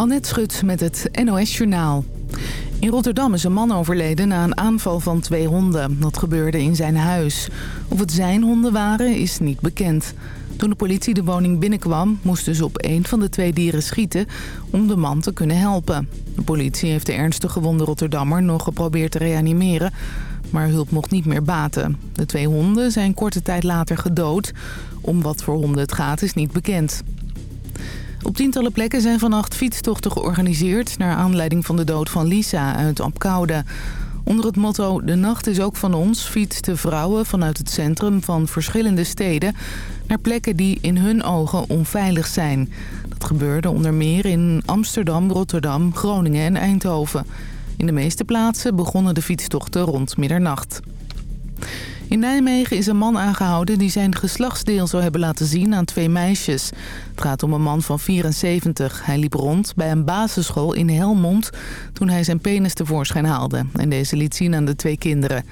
Annette Schut met het NOS Journaal. In Rotterdam is een man overleden na een aanval van twee honden. Dat gebeurde in zijn huis. Of het zijn honden waren, is niet bekend. Toen de politie de woning binnenkwam, moesten ze op een van de twee dieren schieten om de man te kunnen helpen. De politie heeft de ernstig gewonde Rotterdammer nog geprobeerd te reanimeren, maar hulp mocht niet meer baten. De twee honden zijn korte tijd later gedood. Om wat voor honden het gaat is niet bekend. Op tientallen plekken zijn vannacht fietstochten georganiseerd... naar aanleiding van de dood van Lisa uit Apkoude. Onder het motto De Nacht is ook van ons... fietsten vrouwen vanuit het centrum van verschillende steden... naar plekken die in hun ogen onveilig zijn. Dat gebeurde onder meer in Amsterdam, Rotterdam, Groningen en Eindhoven. In de meeste plaatsen begonnen de fietstochten rond middernacht. In Nijmegen is een man aangehouden die zijn geslachtsdeel zou hebben laten zien aan twee meisjes. Het gaat om een man van 74. Hij liep rond bij een basisschool in Helmond toen hij zijn penis tevoorschijn haalde. En deze liet zien aan de twee kinderen.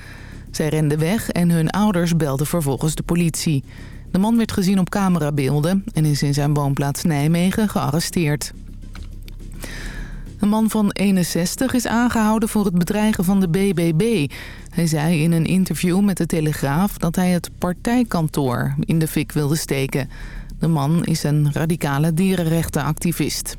Zij renden weg en hun ouders belden vervolgens de politie. De man werd gezien op camerabeelden en is in zijn woonplaats Nijmegen gearresteerd. Een man van 61 is aangehouden voor het bedreigen van de BBB. Hij zei in een interview met de Telegraaf dat hij het partijkantoor in de fik wilde steken. De man is een radicale dierenrechtenactivist.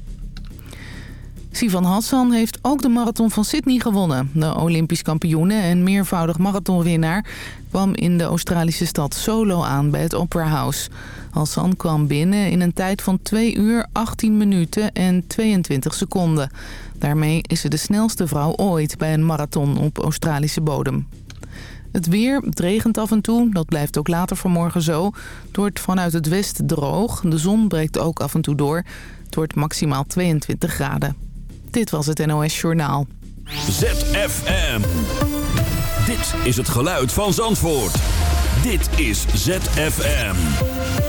Sivan Hassan heeft ook de marathon van Sydney gewonnen. De Olympisch kampioene en meervoudig marathonwinnaar kwam in de Australische stad Solo aan bij het Opera House. Hassan kwam binnen in een tijd van 2 uur 18 minuten en 22 seconden. Daarmee is ze de snelste vrouw ooit bij een marathon op Australische bodem. Het weer, het regent af en toe, dat blijft ook later vanmorgen zo. Het wordt vanuit het westen droog, de zon breekt ook af en toe door. Het wordt maximaal 22 graden. Dit was het NOS Journaal. ZFM. Dit is het geluid van Zandvoort. Dit is ZFM.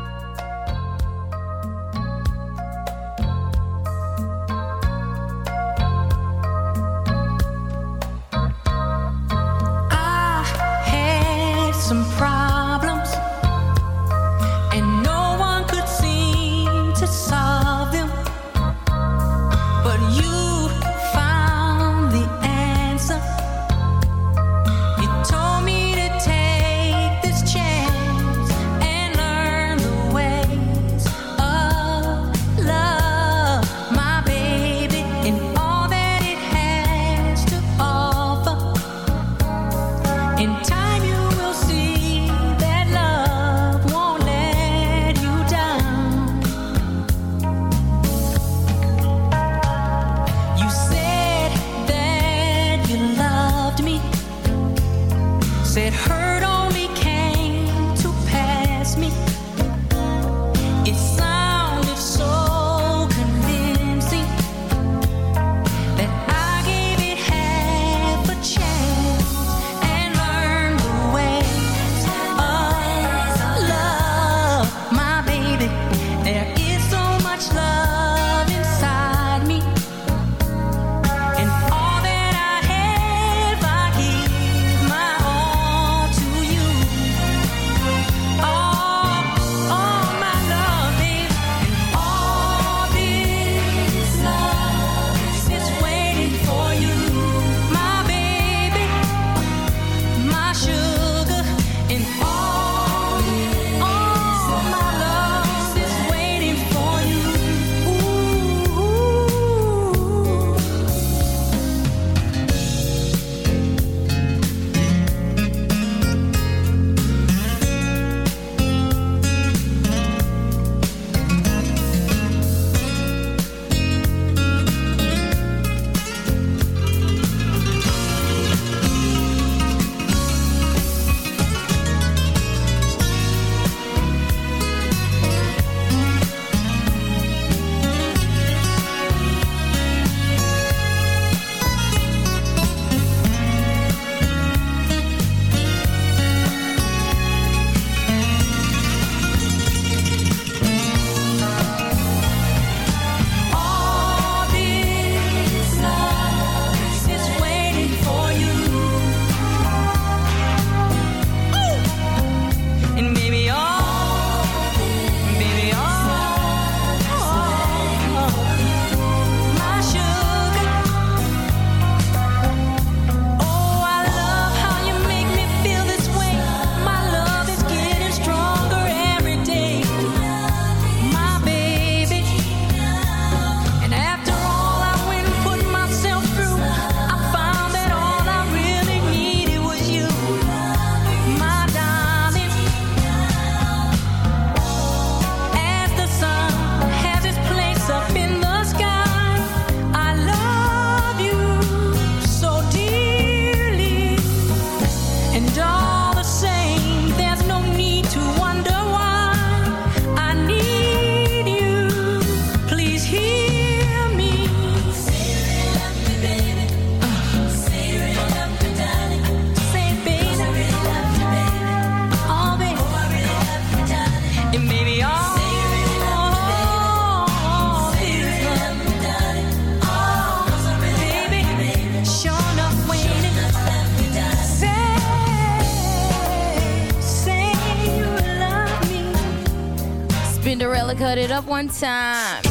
up one time.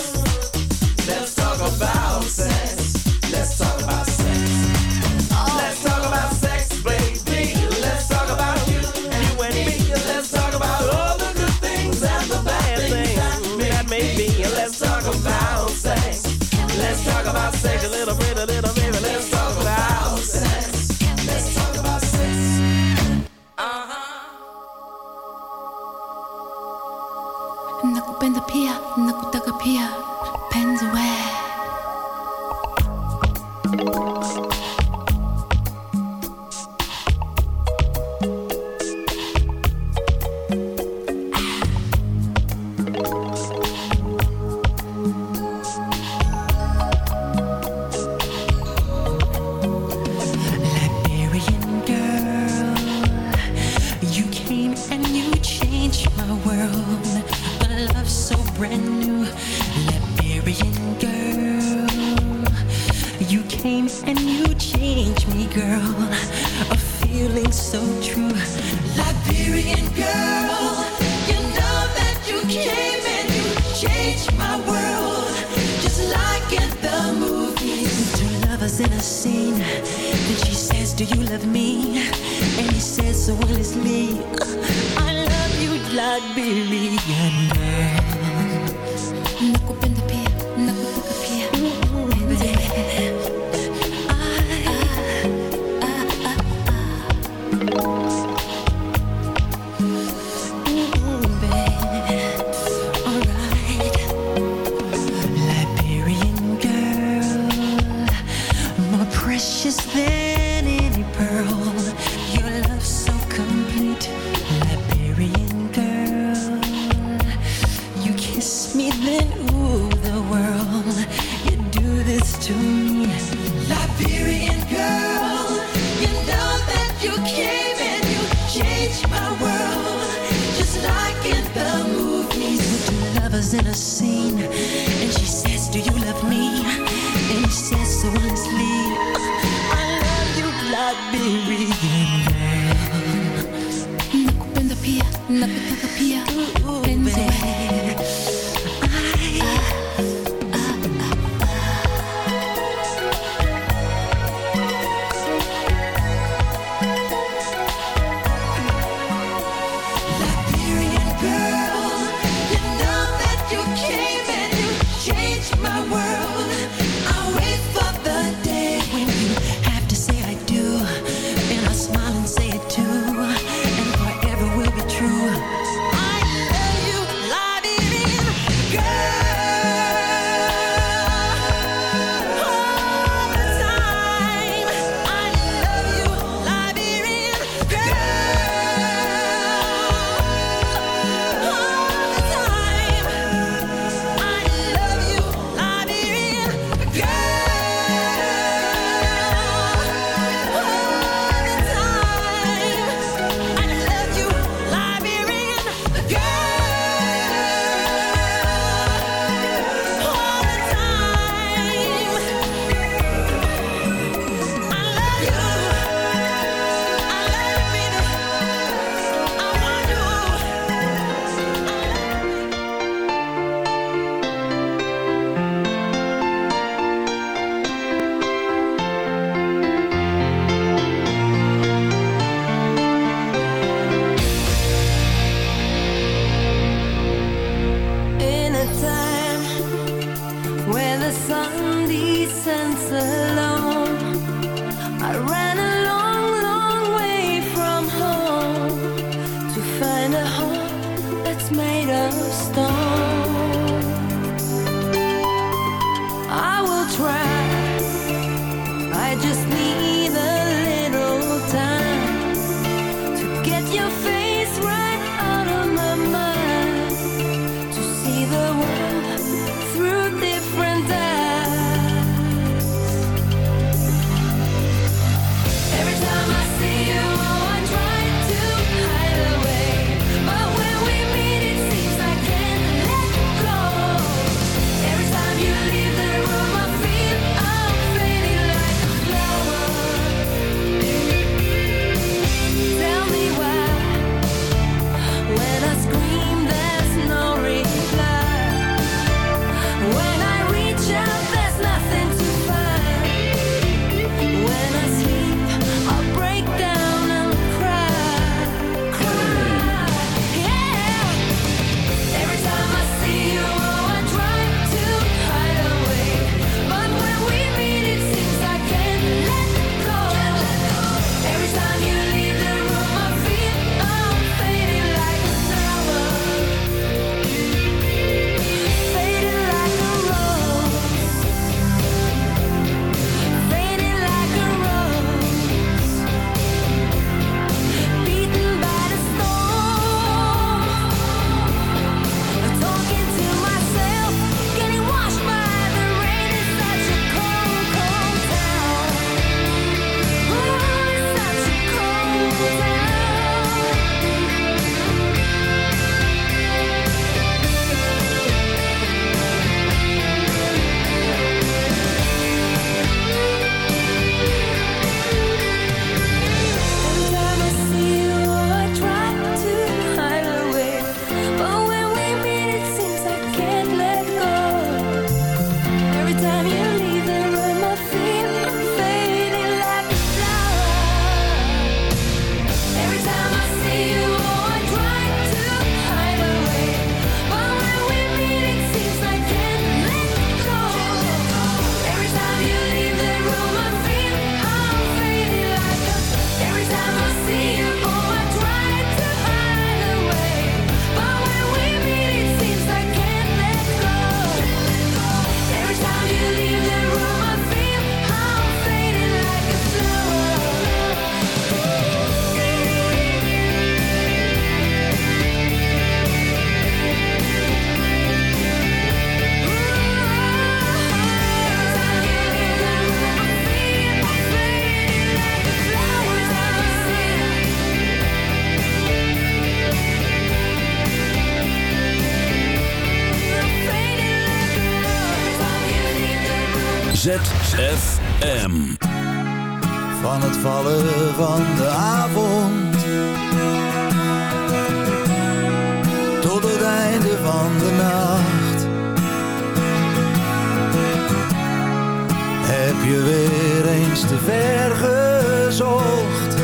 weer eens te ver gezocht,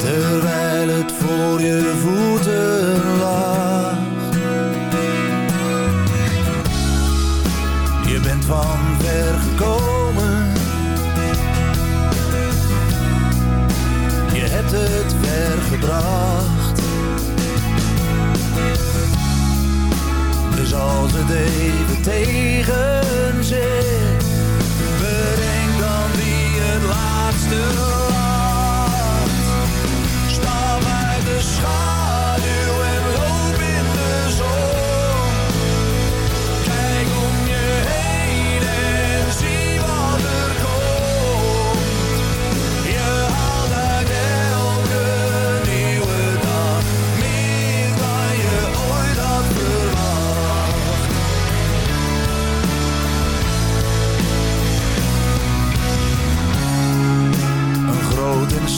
terwijl het voor je voeten lag. Je bent van ver gekomen, je hebt het ver gebracht. Dus als het even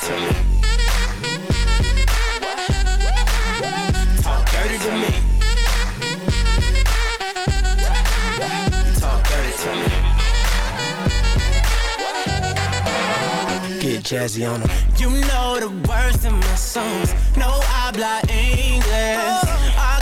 To me. talk dirty to me. Talk dirty to me. Get jazzy on 'em. You know the words in my songs. No habla English.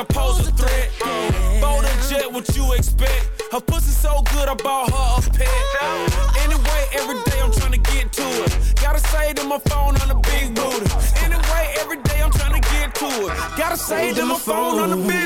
I pose a threat. Bold and jet, what you expect? Her pussy so good, I bought her a pet. Anyway, every day I'm trying to get to it. Gotta say to my phone on the big booty. Anyway, every day I'm trying to get to it. Gotta say to my phone on the big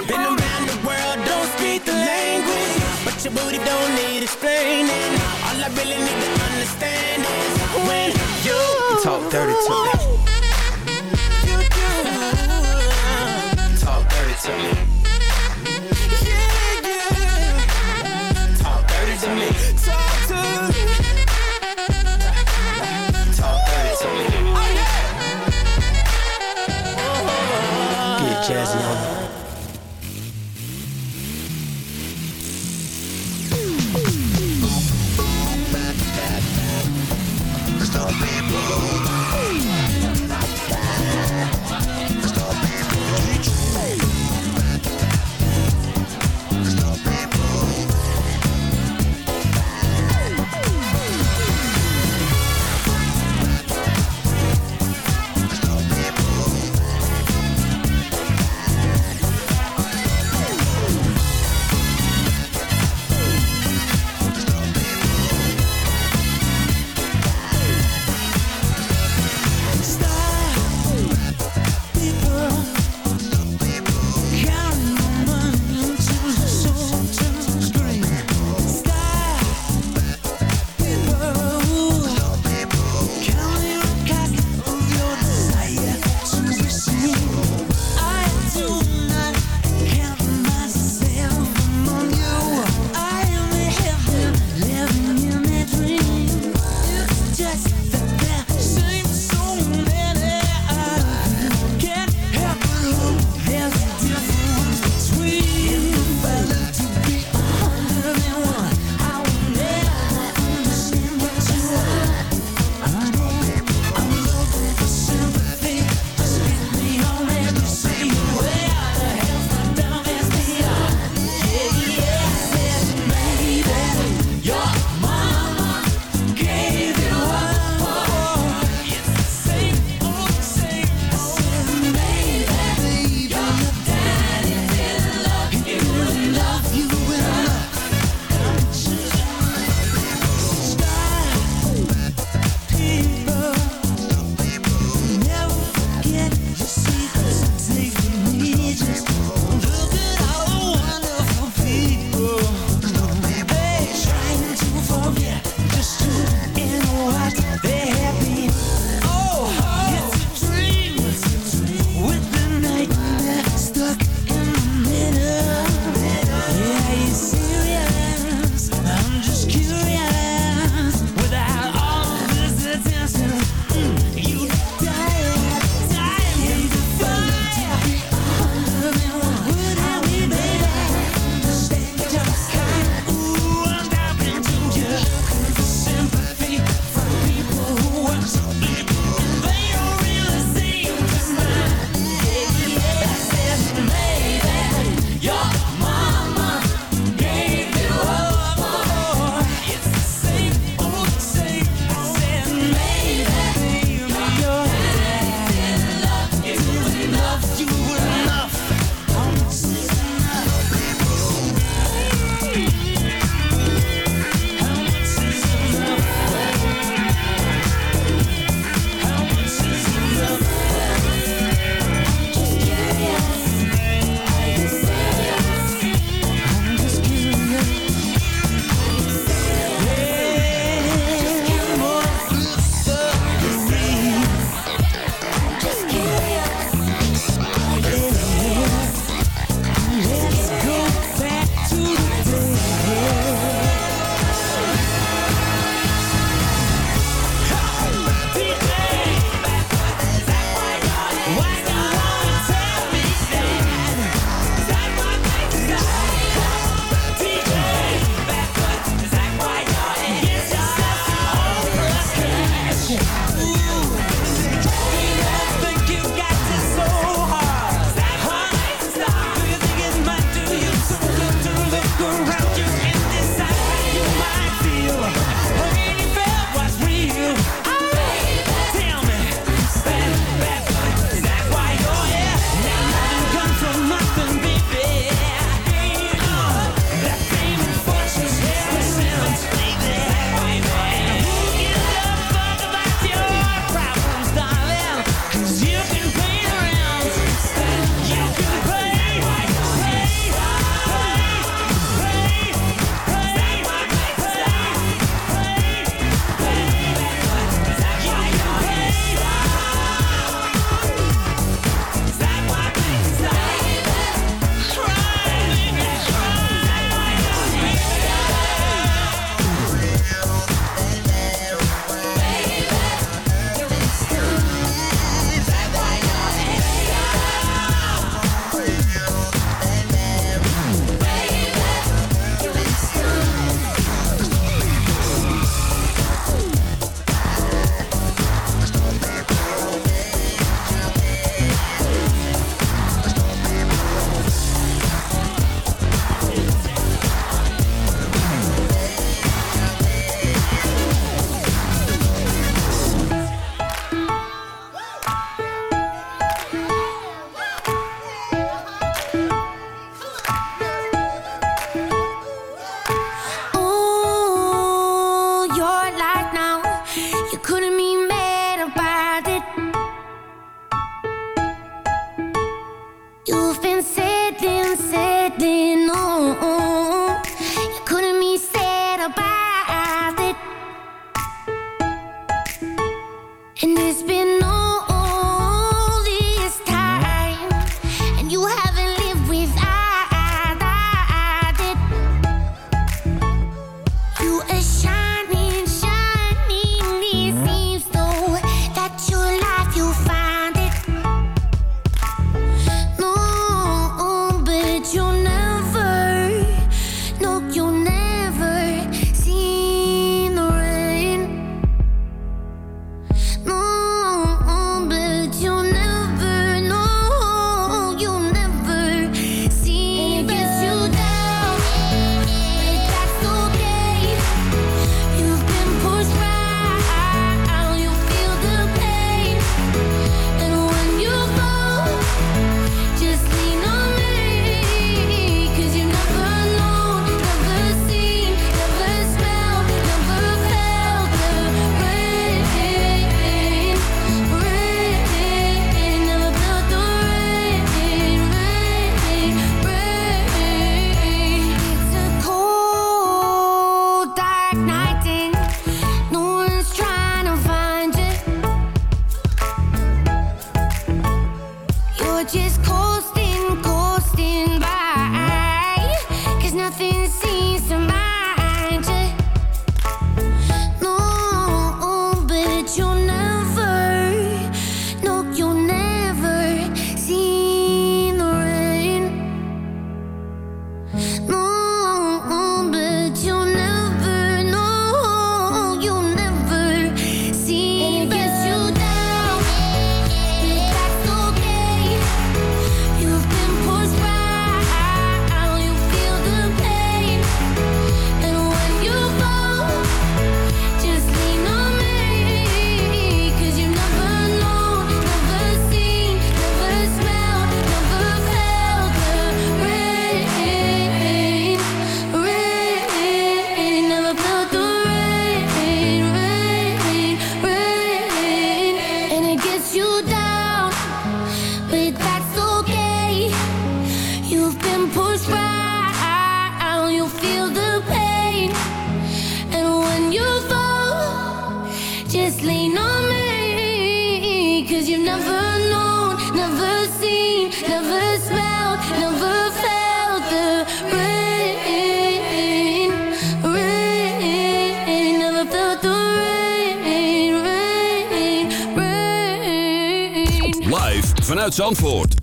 Vanuit Zandvoort.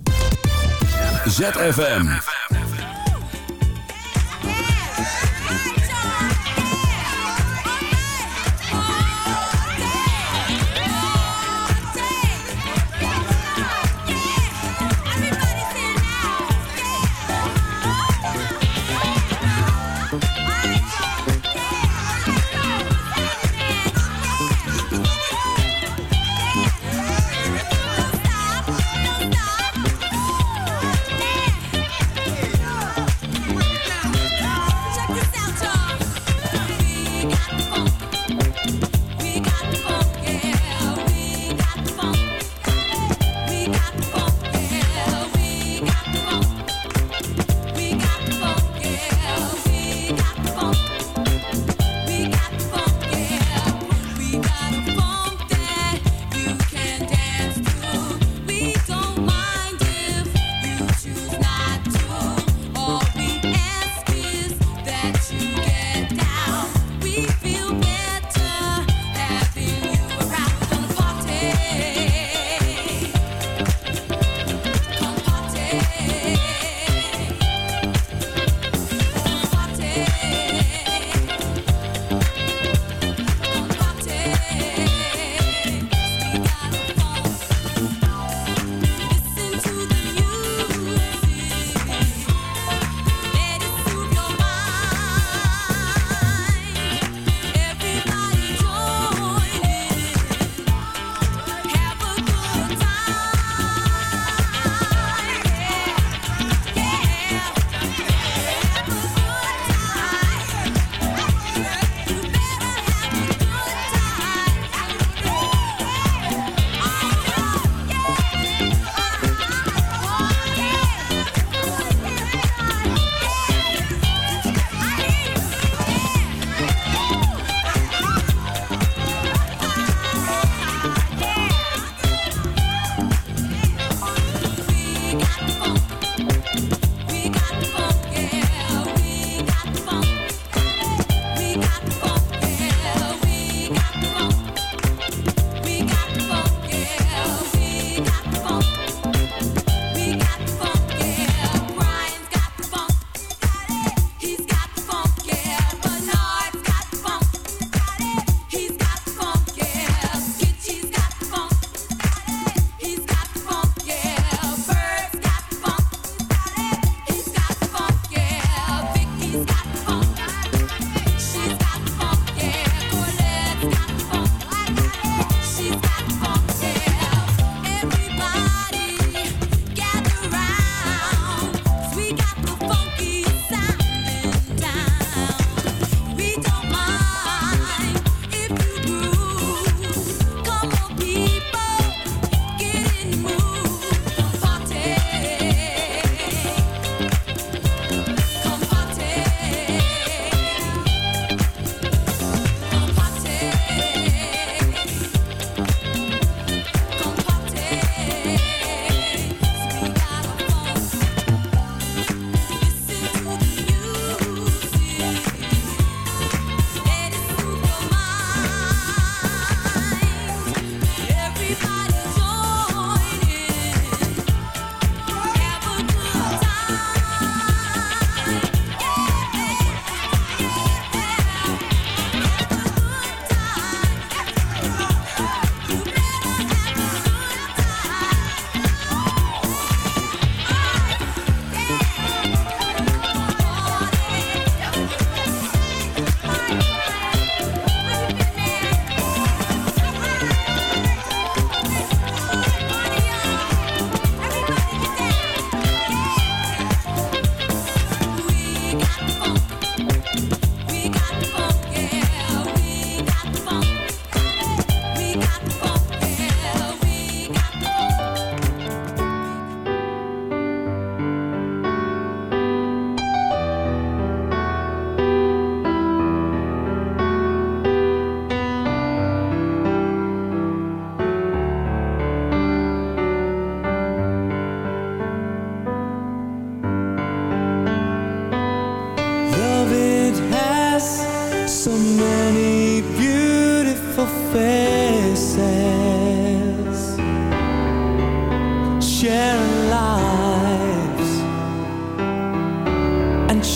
ZFM.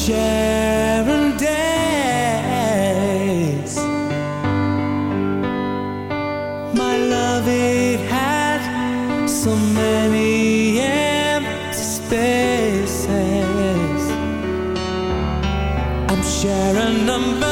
Sharing days. My love, it had so many empty spaces. I'm sharing numbers.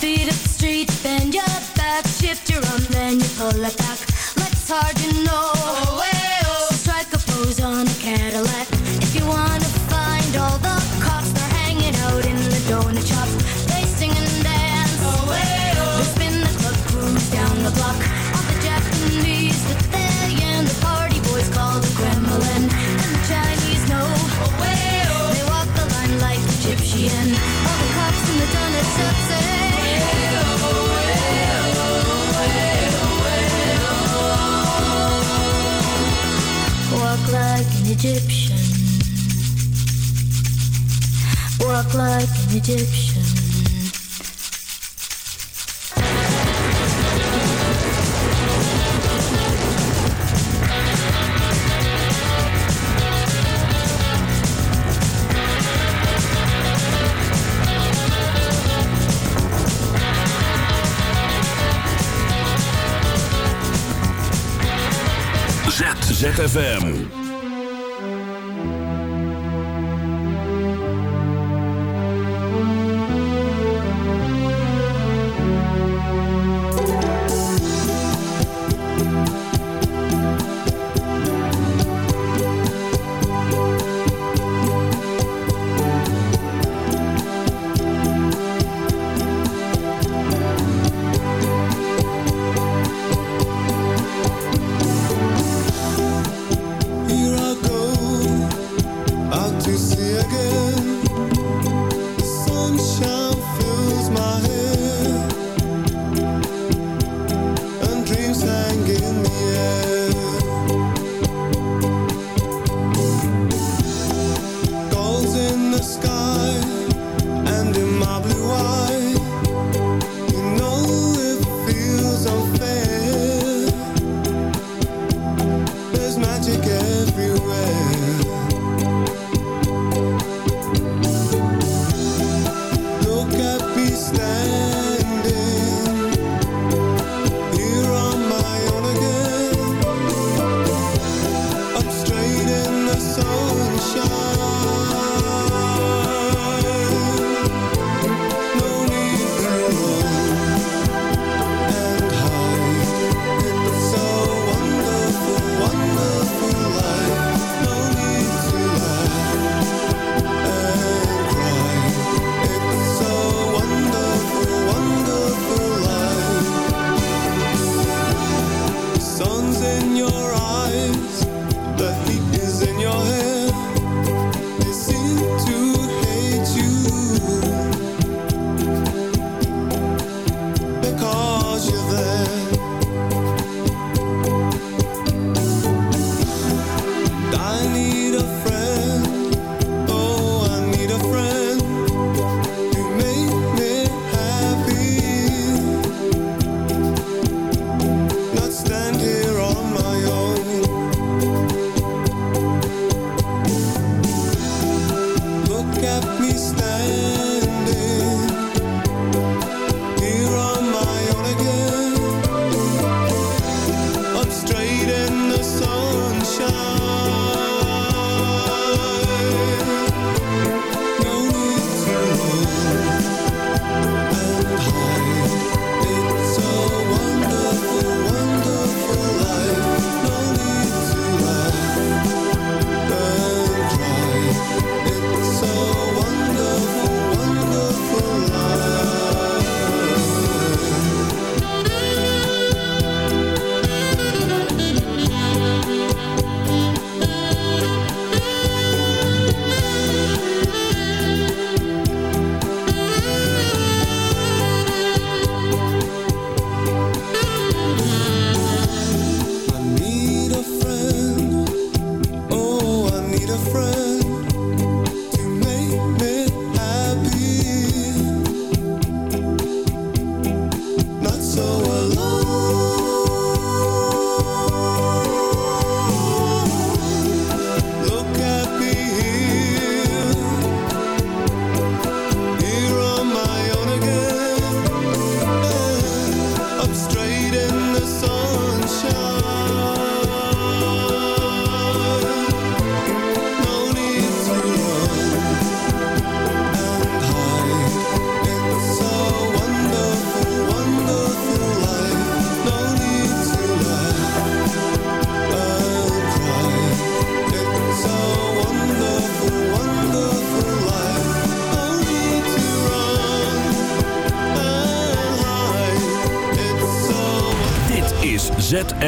feet up the street, bend your back, shift your arm, then you pull it back. Life's hard, you know. Oh, hey, oh. So strike a pose on a Cadillac if you want. Egyptian. Walk like an Egyptian. ZFM. in the air.